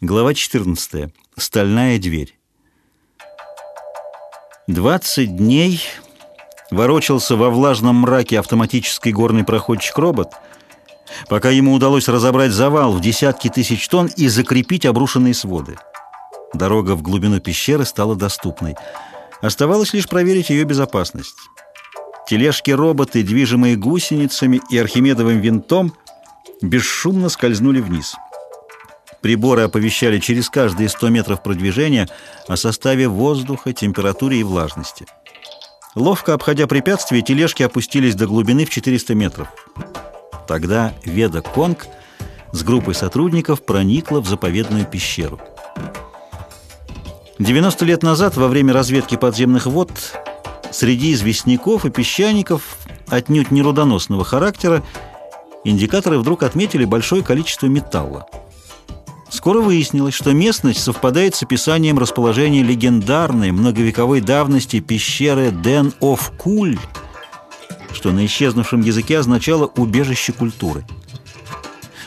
Глава 14. Стальная дверь. 20 дней ворочался во влажном мраке автоматический горный проходчик-робот, пока ему удалось разобрать завал в десятки тысяч тонн и закрепить обрушенные своды. Дорога в глубину пещеры стала доступной. Оставалось лишь проверить ее безопасность. Тележки-роботы, движимые гусеницами и архимедовым винтом, бесшумно скользнули вниз. Приборы оповещали через каждые 100 метров продвижения о составе воздуха, температуре и влажности. Ловко обходя препятствия, тележки опустились до глубины в 400 метров. Тогда Веда Конг с группой сотрудников проникла в заповедную пещеру. 90 лет назад, во время разведки подземных вод, среди известняков и песчаников, отнюдь не рудоносного характера, индикаторы вдруг отметили большое количество металла. Скоро выяснилось, что местность совпадает с описанием расположения легендарной многовековой давности пещеры Ден оф Куль, что на исчезнувшем языке означало «убежище культуры».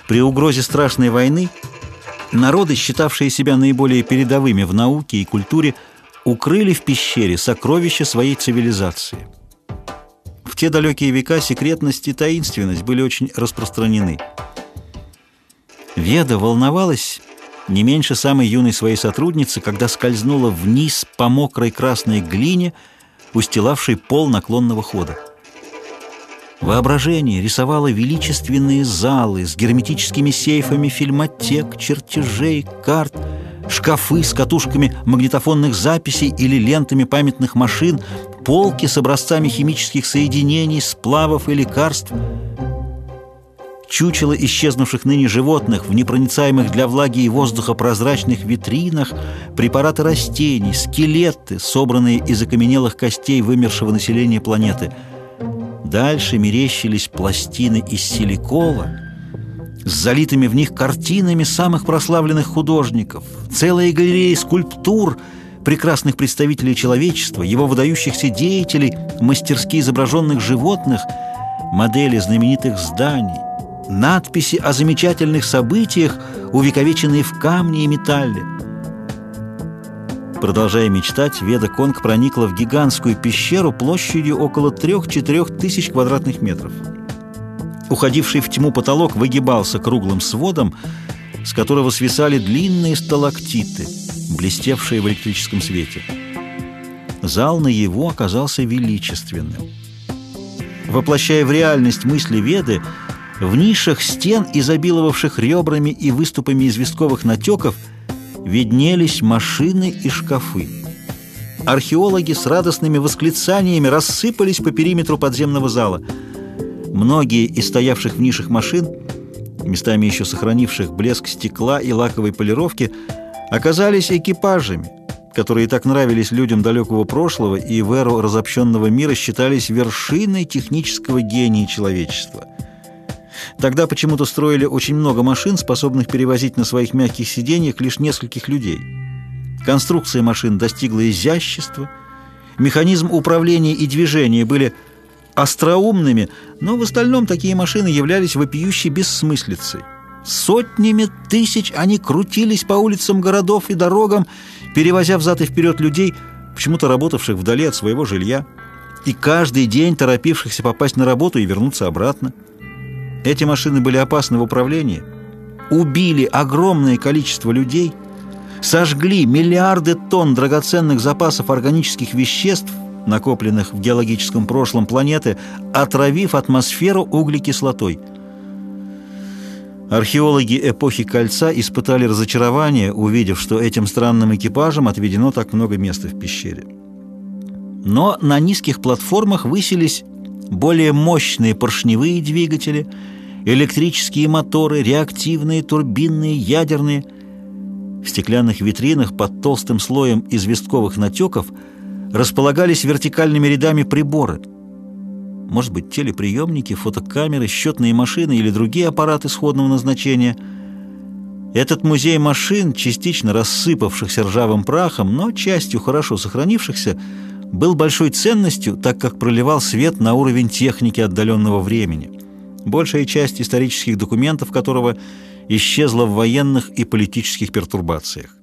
При угрозе страшной войны народы, считавшие себя наиболее передовыми в науке и культуре, укрыли в пещере сокровища своей цивилизации. В те далекие века секретность и таинственность были очень распространены – Веда волновалась не меньше самой юной своей сотрудницы, когда скользнула вниз по мокрой красной глине, устилавшей пол наклонного хода. Воображение рисовало величественные залы с герметическими сейфами фильмотек, чертежей, карт, шкафы с катушками магнитофонных записей или лентами памятных машин, полки с образцами химических соединений, сплавов и лекарств — чучело исчезнувших ныне животных в непроницаемых для влаги и воздуха прозрачных витринах, препараты растений, скелеты, собранные из окаменелых костей вымершего населения планеты. Дальше мерещились пластины из силикола с залитыми в них картинами самых прославленных художников, целые галереи скульптур прекрасных представителей человечества, его выдающихся деятелей, мастерски изображенных животных, модели знаменитых зданий, надписи о замечательных событиях, увековеченные в камне и металле. Продолжая мечтать, Веда Конг проникла в гигантскую пещеру площадью около 3-4 тысяч квадратных метров. Уходивший в тьму потолок выгибался круглым сводом, с которого свисали длинные сталактиты, блестевшие в электрическом свете. Зал на его оказался величественным. Воплощая в реальность мысли Веды, в нишах стен, изобиловавших ребрами и выступами известковых натеков, виднелись машины и шкафы. Археологи с радостными восклицаниями рассыпались по периметру подземного зала. Многие из стоявших в нишах машин, местами еще сохранивших блеск стекла и лаковой полировки, оказались экипажами, которые так нравились людям далекого прошлого и в эру разобщенного мира считались вершиной технического гения человечества – Тогда почему-то строили очень много машин, способных перевозить на своих мягких сиденьях лишь нескольких людей. Конструкция машин достигла изящества, механизм управления и движения были остроумными, но в остальном такие машины являлись вопиющей бессмыслицей. Сотнями тысяч они крутились по улицам городов и дорогам, перевозя взад и вперед людей, почему-то работавших вдали от своего жилья, и каждый день торопившихся попасть на работу и вернуться обратно. Эти машины были опасны в управлении, убили огромное количество людей, сожгли миллиарды тонн драгоценных запасов органических веществ, накопленных в геологическом прошлом планеты, отравив атмосферу углекислотой. Археологи эпохи Кольца испытали разочарование, увидев, что этим странным экипажам отведено так много места в пещере. Но на низких платформах высились более мощные поршневые двигатели – электрические моторы, реактивные, турбинные, ядерные. В стеклянных витринах под толстым слоем известковых натеков располагались вертикальными рядами приборы. Может быть, телеприемники, фотокамеры, счетные машины или другие аппараты сходного назначения. Этот музей машин, частично рассыпавшихся ржавым прахом, но частью хорошо сохранившихся, был большой ценностью, так как проливал свет на уровень техники отдаленного времени большая часть исторических документов которого исчезла в военных и политических пертурбациях.